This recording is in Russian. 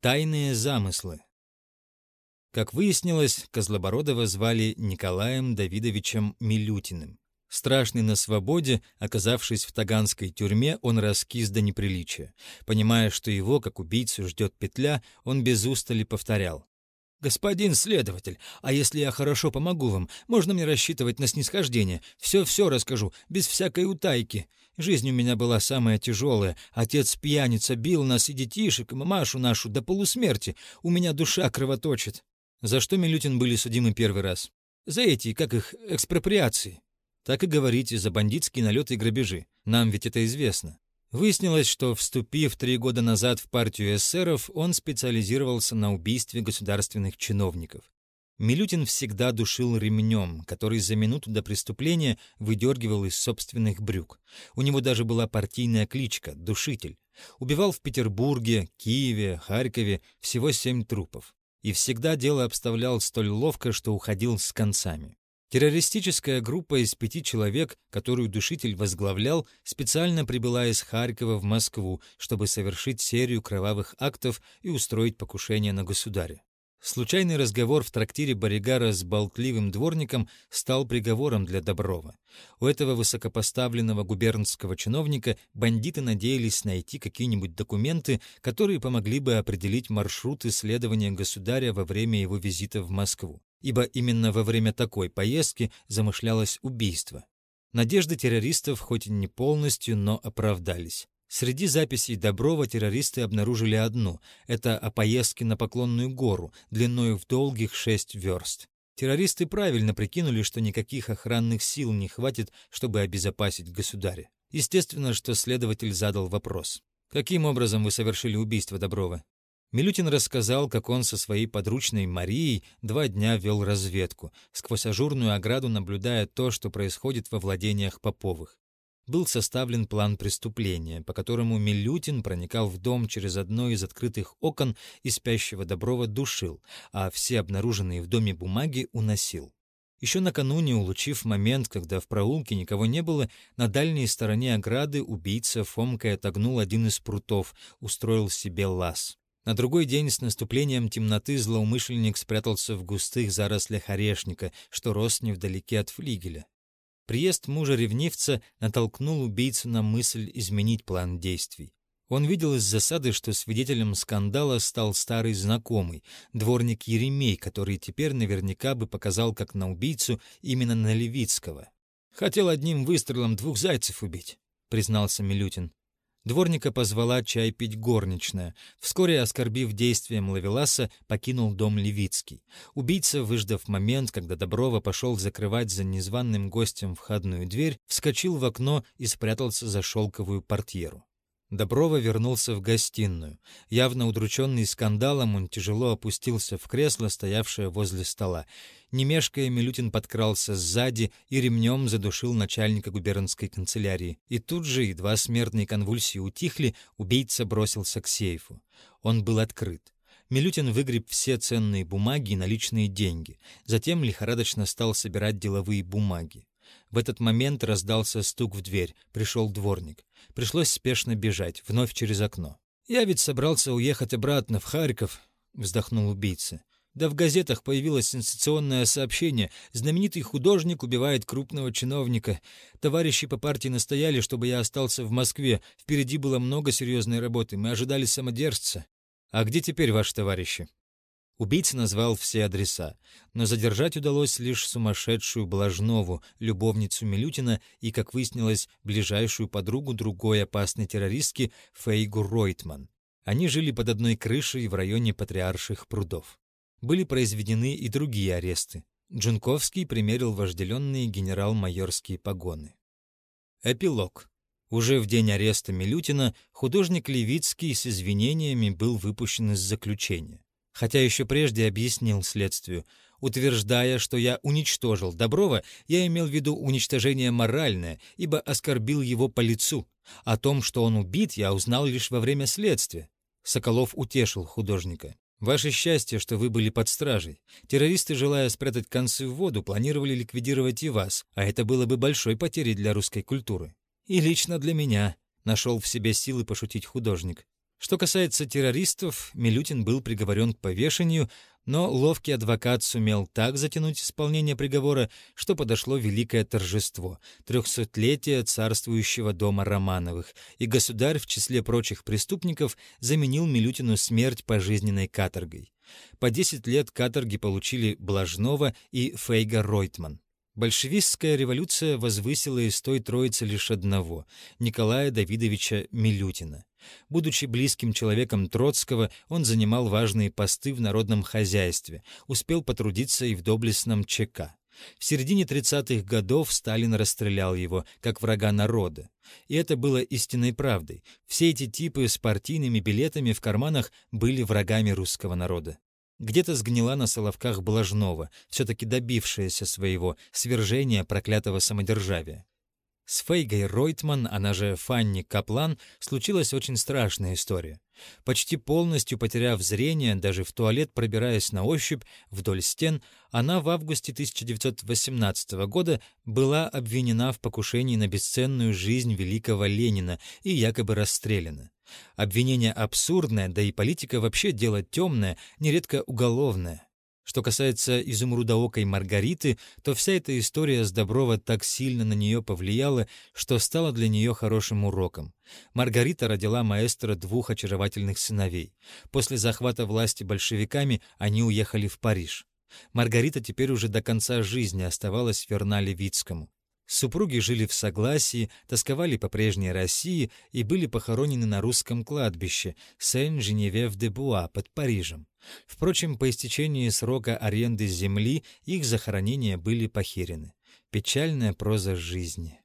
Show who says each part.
Speaker 1: Тайные замыслы. Как выяснилось, Козлобородова звали Николаем Давидовичем Милютиным. Страшный на свободе, оказавшись в таганской тюрьме, он раскис до неприличия. Понимая, что его, как убийцу, ждет петля, он без устали повторял. «Господин следователь, а если я хорошо помогу вам, можно мне рассчитывать на снисхождение? Все-все расскажу, без всякой утайки. Жизнь у меня была самая тяжелая. Отец пьяница бил нас и детишек, и мамашу нашу до полусмерти. У меня душа кровоточит». За что Милютин были судимы первый раз? За эти, как их, экспроприации. Так и говорите, за бандитские налеты и грабежи. Нам ведь это известно. Выяснилось, что, вступив три года назад в партию эсеров, он специализировался на убийстве государственных чиновников. Милютин всегда душил ремнем, который за минуту до преступления выдергивал из собственных брюк. У него даже была партийная кличка — «Душитель». Убивал в Петербурге, Киеве, Харькове всего семь трупов. И всегда дело обставлял столь ловко, что уходил с концами. Террористическая группа из пяти человек, которую душитель возглавлял, специально прибыла из Харькова в Москву, чтобы совершить серию кровавых актов и устроить покушение на государя. Случайный разговор в трактире Боригара с болтливым дворником стал приговором для Доброва. У этого высокопоставленного губернского чиновника бандиты надеялись найти какие-нибудь документы, которые помогли бы определить маршрут исследования государя во время его визита в Москву. Ибо именно во время такой поездки замышлялось убийство. Надежды террористов хоть и не полностью, но оправдались. Среди записей Доброва террористы обнаружили одну — это о поездке на Поклонную гору, длиною в долгих шесть верст. Террористы правильно прикинули, что никаких охранных сил не хватит, чтобы обезопасить государя. Естественно, что следователь задал вопрос. «Каким образом вы совершили убийство Доброва?» Милютин рассказал, как он со своей подручной Марией два дня вел разведку, сквозь ажурную ограду наблюдая то, что происходит во владениях Поповых был составлен план преступления, по которому Милютин проникал в дом через одно из открытых окон и спящего Доброва душил, а все обнаруженные в доме бумаги уносил. Еще накануне, улучив момент, когда в проулке никого не было, на дальней стороне ограды убийца Фомкой отогнул один из прутов, устроил себе лаз. На другой день с наступлением темноты злоумышленник спрятался в густых зарослях орешника, что рос невдалеке от флигеля. Приезд мужа-ревнивца натолкнул убийцу на мысль изменить план действий. Он видел из засады, что свидетелем скандала стал старый знакомый, дворник Еремей, который теперь наверняка бы показал как на убийцу именно на Левицкого. «Хотел одним выстрелом двух зайцев убить», — признался Милютин. Дворника позвала чай пить горничная. Вскоре, оскорбив действием Лавеласа, покинул дом Левицкий. Убийца, выждав момент, когда Доброва пошел закрывать за незваным гостем входную дверь, вскочил в окно и спрятался за шелковую портьеру. Доброва вернулся в гостиную. Явно удрученный скандалом, он тяжело опустился в кресло, стоявшее возле стола. Не мешкая, Милютин подкрался сзади и ремнем задушил начальника губернской канцелярии. И тут же, едва смертные конвульсии утихли, убийца бросился к сейфу. Он был открыт. Милютин выгреб все ценные бумаги и наличные деньги. Затем лихорадочно стал собирать деловые бумаги. В этот момент раздался стук в дверь. Пришел дворник. Пришлось спешно бежать, вновь через окно. «Я ведь собрался уехать обратно в Харьков», — вздохнул убийца. Да в газетах появилось сенсационное сообщение. Знаменитый художник убивает крупного чиновника. Товарищи по партии настояли, чтобы я остался в Москве. Впереди было много серьезной работы. Мы ожидали самодержца. А где теперь ваши товарищи? Убийца назвал все адреса, но задержать удалось лишь сумасшедшую Блажнову, любовницу Милютина и, как выяснилось, ближайшую подругу другой опасной террористки Фейгу Ройтман. Они жили под одной крышей в районе Патриарших прудов. Были произведены и другие аресты. Джунковский примерил вожделенные генерал-майорские погоны. Эпилог. Уже в день ареста Милютина художник Левицкий с извинениями был выпущен из заключения хотя еще прежде объяснил следствию. Утверждая, что я уничтожил Доброва, я имел в виду уничтожение моральное, ибо оскорбил его по лицу. О том, что он убит, я узнал лишь во время следствия. Соколов утешил художника. «Ваше счастье, что вы были под стражей. Террористы, желая спрятать концы в воду, планировали ликвидировать и вас, а это было бы большой потерей для русской культуры. И лично для меня», — нашел в себе силы пошутить художник. Что касается террористов, Милютин был приговорен к повешению, но ловкий адвокат сумел так затянуть исполнение приговора, что подошло великое торжество — трехсотлетие царствующего дома Романовых, и государь в числе прочих преступников заменил Милютину смерть пожизненной каторгой. По 10 лет каторги получили Блажнова и Фейга Ройтман. Большевистская революция возвысила из той троицы лишь одного — Николая Давидовича Милютина. Будучи близким человеком Троцкого, он занимал важные посты в народном хозяйстве, успел потрудиться и в доблестном ЧК. В середине 30-х годов Сталин расстрелял его, как врага народа. И это было истинной правдой. Все эти типы с партийными билетами в карманах были врагами русского народа. Где-то сгнила на Соловках Блажнова, все-таки добившаяся своего свержения проклятого самодержавия. С Фейгой Ройтман, она же Фанни Каплан, случилась очень страшная история. Почти полностью потеряв зрение, даже в туалет пробираясь на ощупь вдоль стен, она в августе 1918 года была обвинена в покушении на бесценную жизнь великого Ленина и якобы расстреляна. Обвинение абсурдное, да и политика вообще дело темное, нередко уголовное. Что касается изумрудоокой Маргариты, то вся эта история с Доброва так сильно на нее повлияла, что стала для нее хорошим уроком. Маргарита родила маэстро двух очаровательных сыновей. После захвата власти большевиками они уехали в Париж. Маргарита теперь уже до конца жизни оставалась верна Левицкому. Супруги жили в согласии, тосковали по прежней России и были похоронены на русском кладбище Сен-Женевев-де-Буа под Парижем. Впрочем, по истечении срока аренды земли их захоронения были похерены. Печальная проза жизни.